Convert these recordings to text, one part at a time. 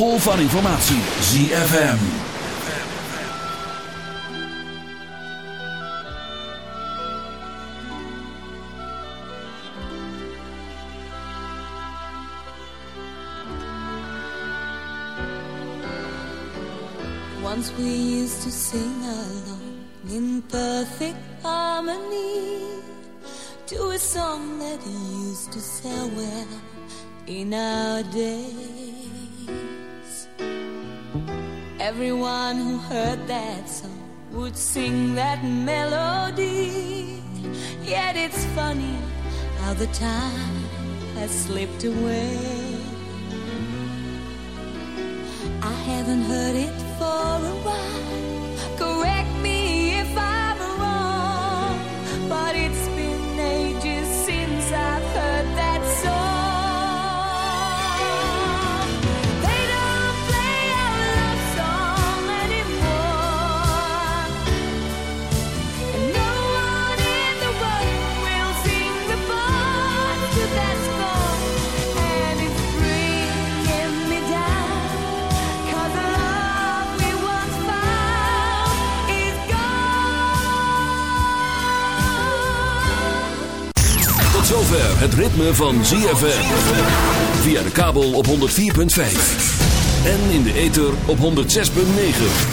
golf van informatie. ZFM. Once we used to sing along in perfect harmony to a song that used to sell well in our days. Everyone who heard that song would sing that melody. Yet it's funny how the time has slipped away. I haven't heard it for a while. Correct het ritme van ZFM. Via de kabel op 104.5. En in de ether op 106.9.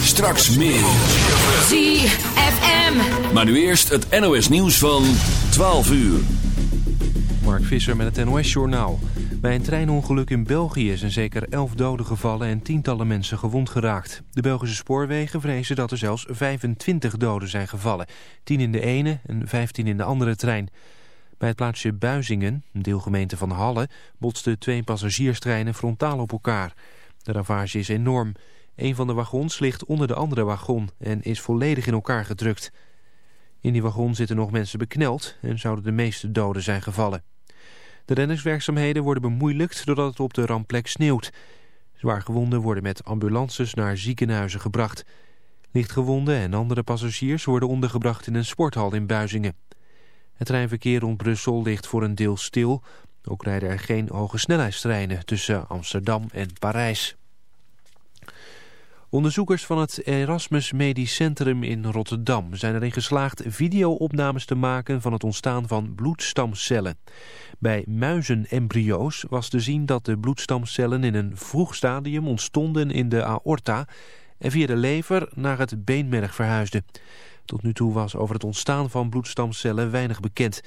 Straks meer. ZFM. Maar nu eerst het NOS nieuws van 12 uur. Mark Visser met het NOS-journaal. Bij een treinongeluk in België zijn zeker 11 doden gevallen en tientallen mensen gewond geraakt. De Belgische spoorwegen vrezen dat er zelfs 25 doden zijn gevallen. 10 in de ene en 15 in de andere trein. Bij het plaatsje Buizingen, een deelgemeente van Halle, botsten twee passagierstreinen frontaal op elkaar. De ravage is enorm. Een van de wagons ligt onder de andere wagon en is volledig in elkaar gedrukt. In die wagon zitten nog mensen bekneld en zouden de meeste doden zijn gevallen. De reddingswerkzaamheden worden bemoeilijkt doordat het op de rampplek sneeuwt. Zwaargewonden worden met ambulances naar ziekenhuizen gebracht. Lichtgewonden en andere passagiers worden ondergebracht in een sporthal in Buizingen. Het treinverkeer rond Brussel ligt voor een deel stil. Ook rijden er geen hoge snelheidstreinen tussen Amsterdam en Parijs. Onderzoekers van het Erasmus Medisch Centrum in Rotterdam zijn erin geslaagd videoopnames te maken van het ontstaan van bloedstamcellen. Bij muizenembryo's was te zien dat de bloedstamcellen in een vroeg stadium ontstonden in de aorta en via de lever naar het beenmerg verhuisden. Tot nu toe was over het ontstaan van bloedstamcellen weinig bekend.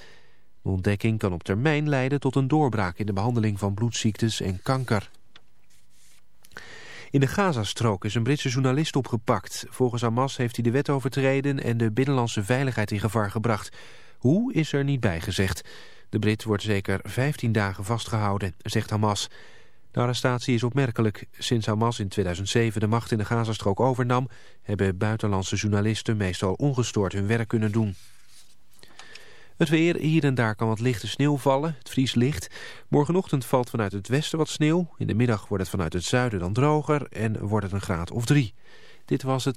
De ontdekking kan op termijn leiden tot een doorbraak in de behandeling van bloedziektes en kanker. In de Gazastrook is een Britse journalist opgepakt. Volgens Hamas heeft hij de wet overtreden en de binnenlandse veiligheid in gevaar gebracht. Hoe is er niet bij gezegd. De Brit wordt zeker 15 dagen vastgehouden, zegt Hamas. De arrestatie is opmerkelijk. Sinds Hamas in 2007 de macht in de Gazastrook overnam... hebben buitenlandse journalisten meestal ongestoord hun werk kunnen doen. Het weer, hier en daar kan wat lichte sneeuw vallen. Het vries licht. Morgenochtend valt vanuit het westen wat sneeuw. In de middag wordt het vanuit het zuiden dan droger en wordt het een graad of drie. Dit was het...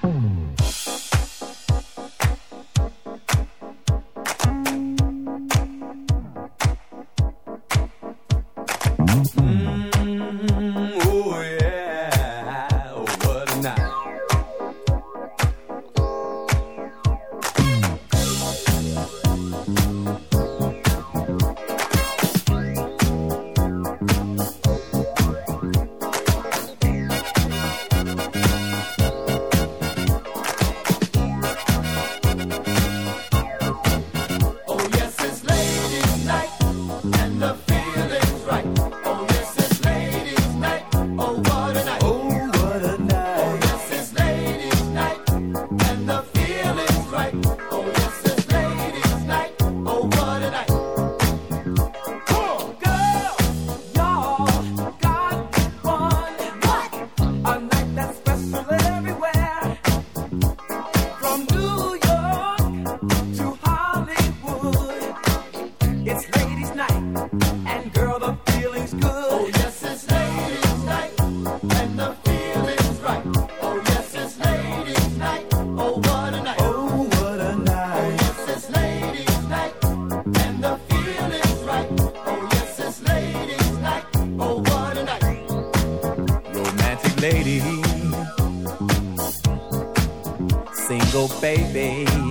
Baby.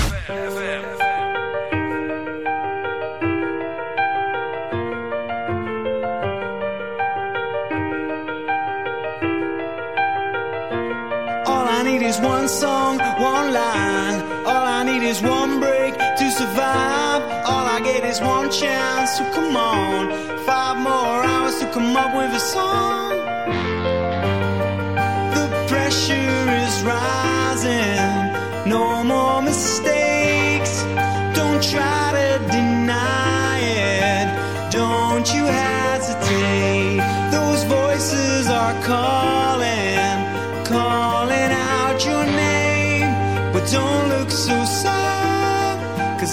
always one chance to so come on. Five more hours to come up with a song. The pressure is rising. No more mistakes. Don't try to deny it. Don't you hesitate. Those voices are calling.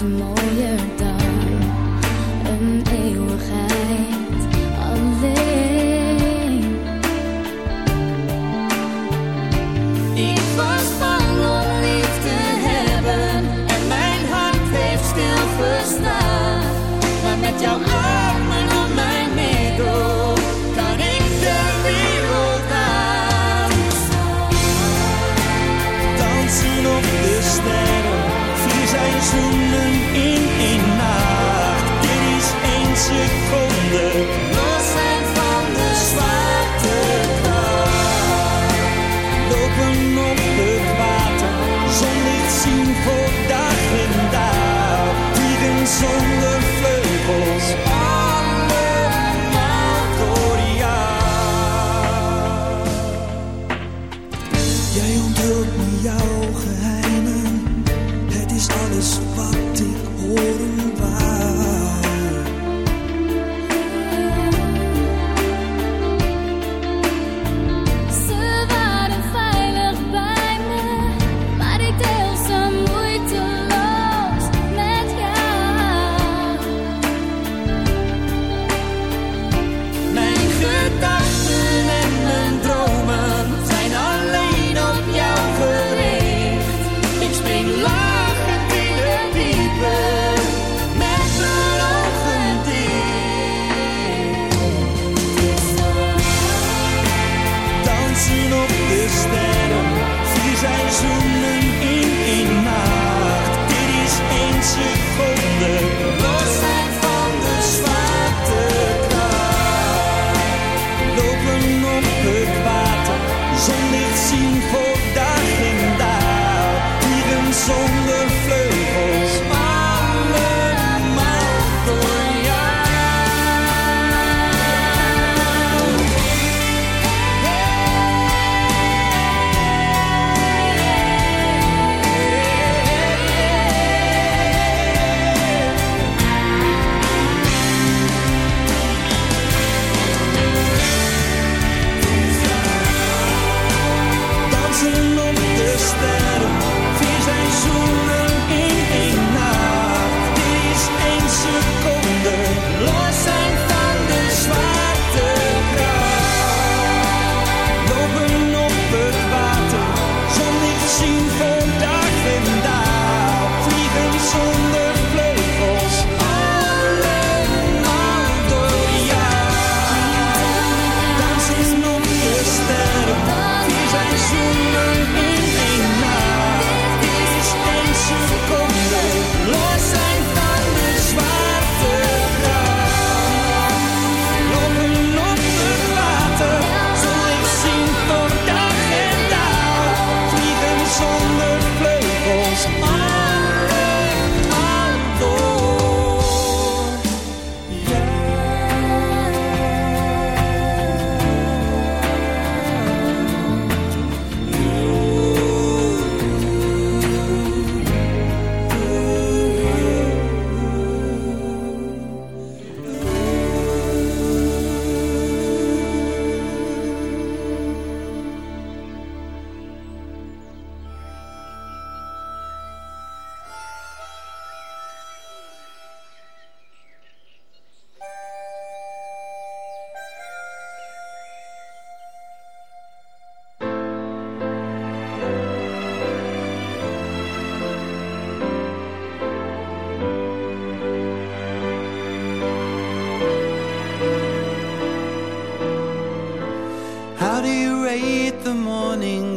Jou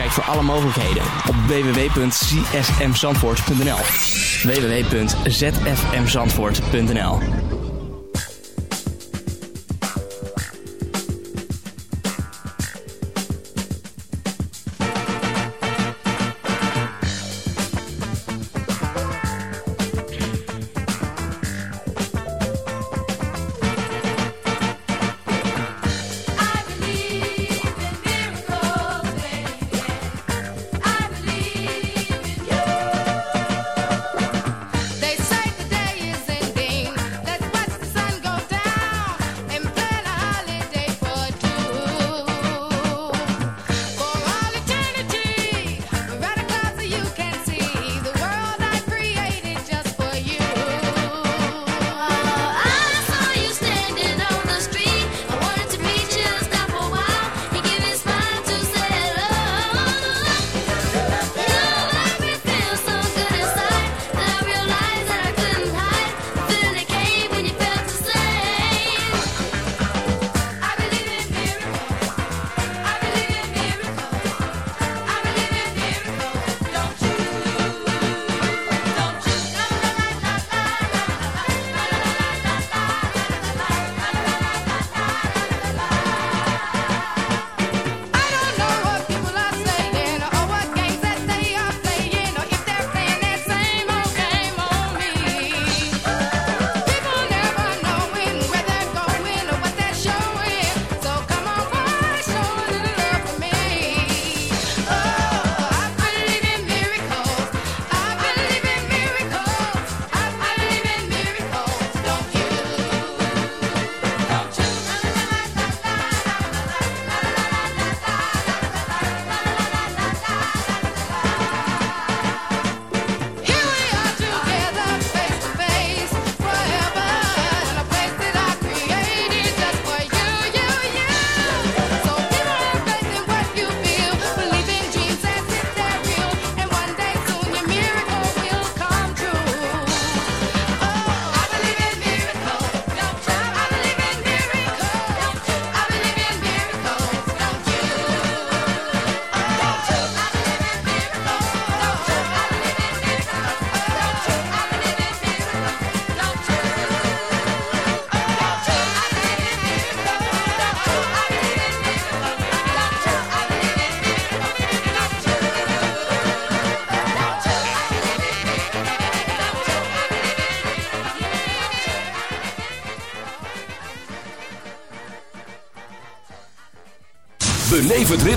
Kijk voor alle mogelijkheden op www.csmzandvoort.nl www.zfmzandvoort.nl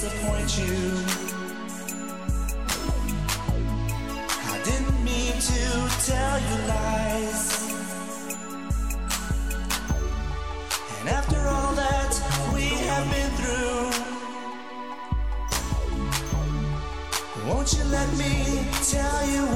Disappoint you. I didn't mean to tell you lies. And after all that we have been through. Won't you let me tell you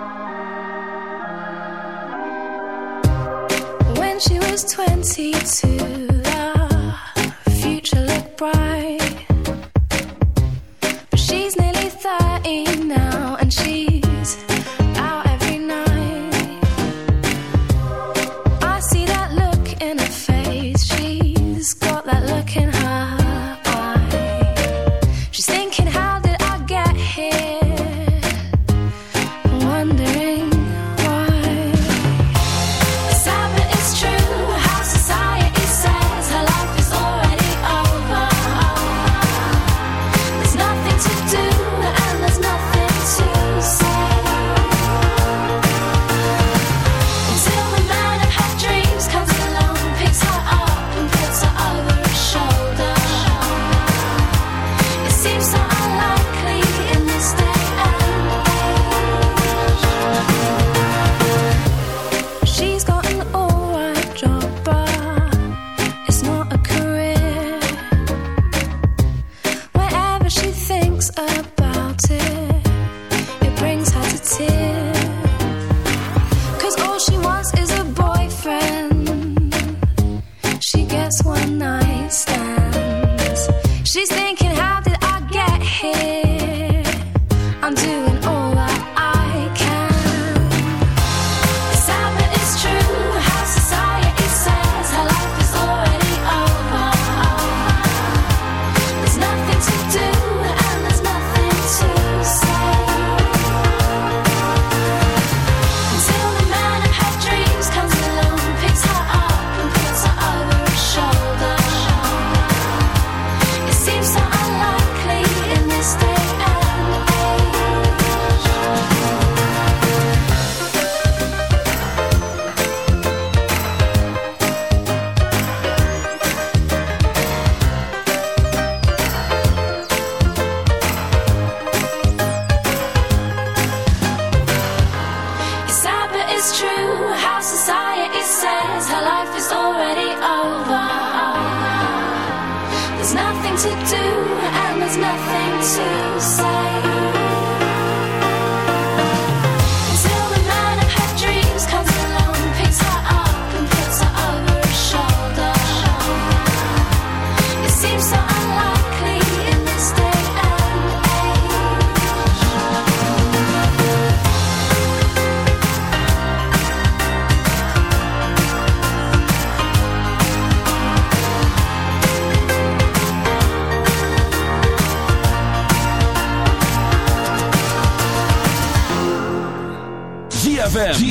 She was 22, the future looked bright. nothing to say.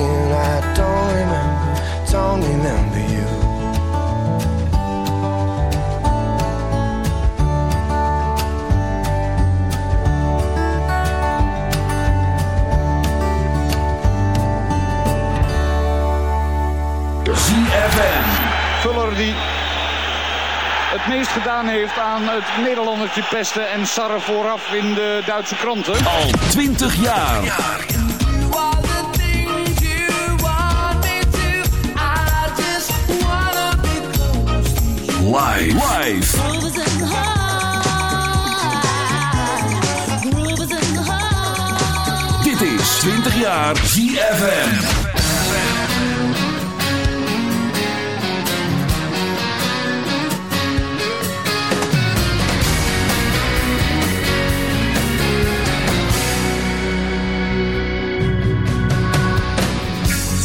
Again, I don't remember, don't remember you. ZFM. Vuller die het meest gedaan heeft aan het Nederlandertje pesten en sarren vooraf in de Duitse kranten. Al 20 jaar. Live. Live. Dit is 20 jaar ZFM.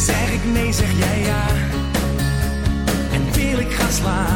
Zeg ik nee, zeg jij ja. En wil ik gaan slapen,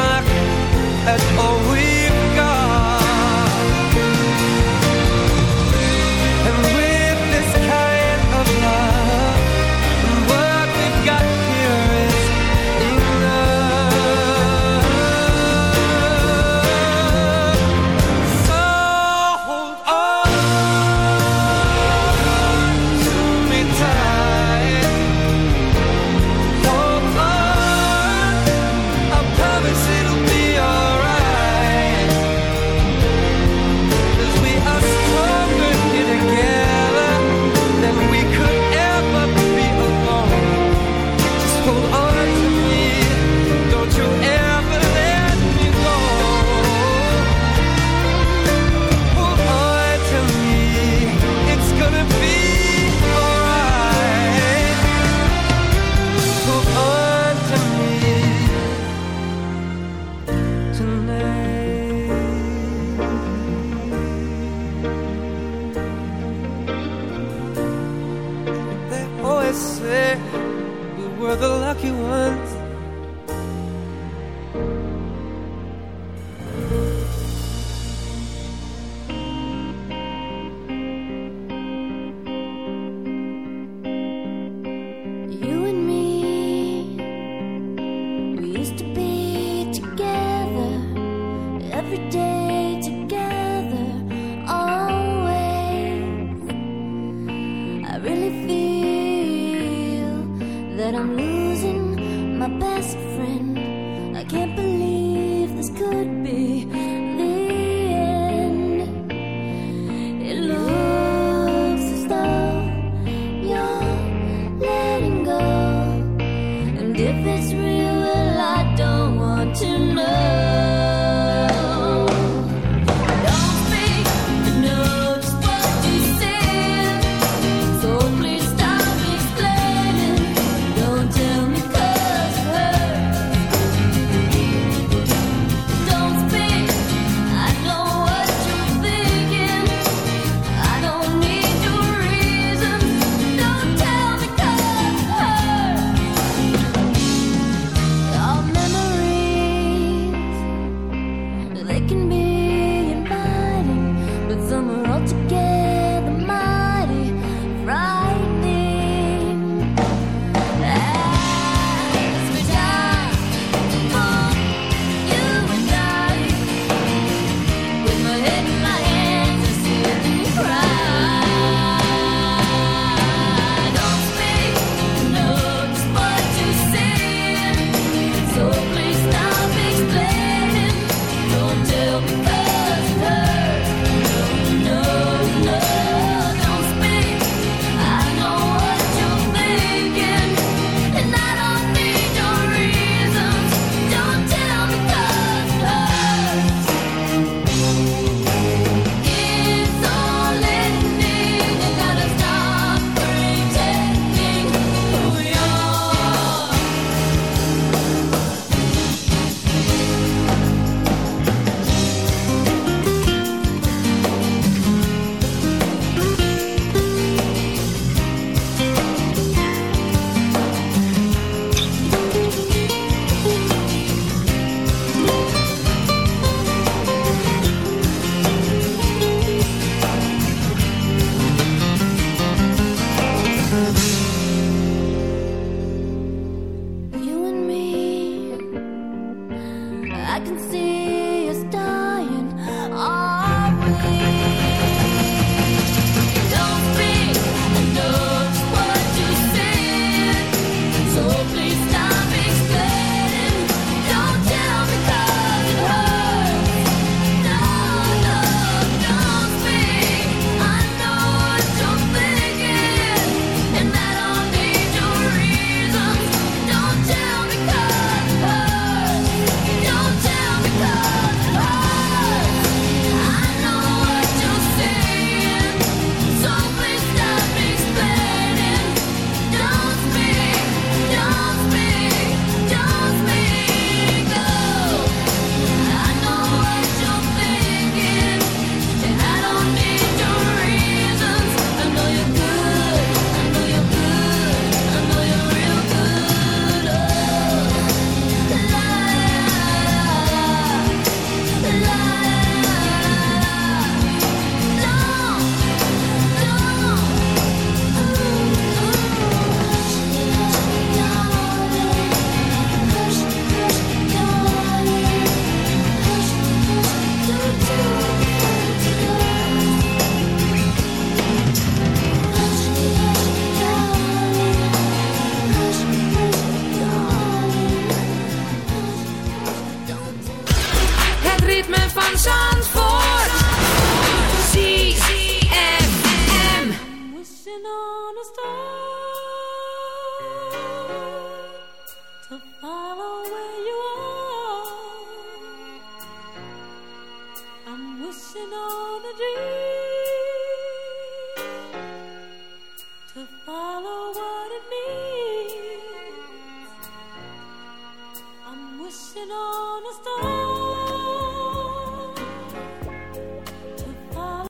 at all